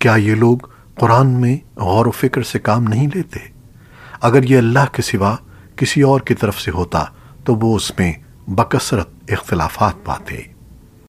کیا یہ لوگ قرآن میں غور و فکر سے کام نہیں لیتے؟ اگر یہ اللہ کے سوا کسی اور کی طرف سے ہوتا تو وہ اس میں بکثرت اختلافات پاتے۔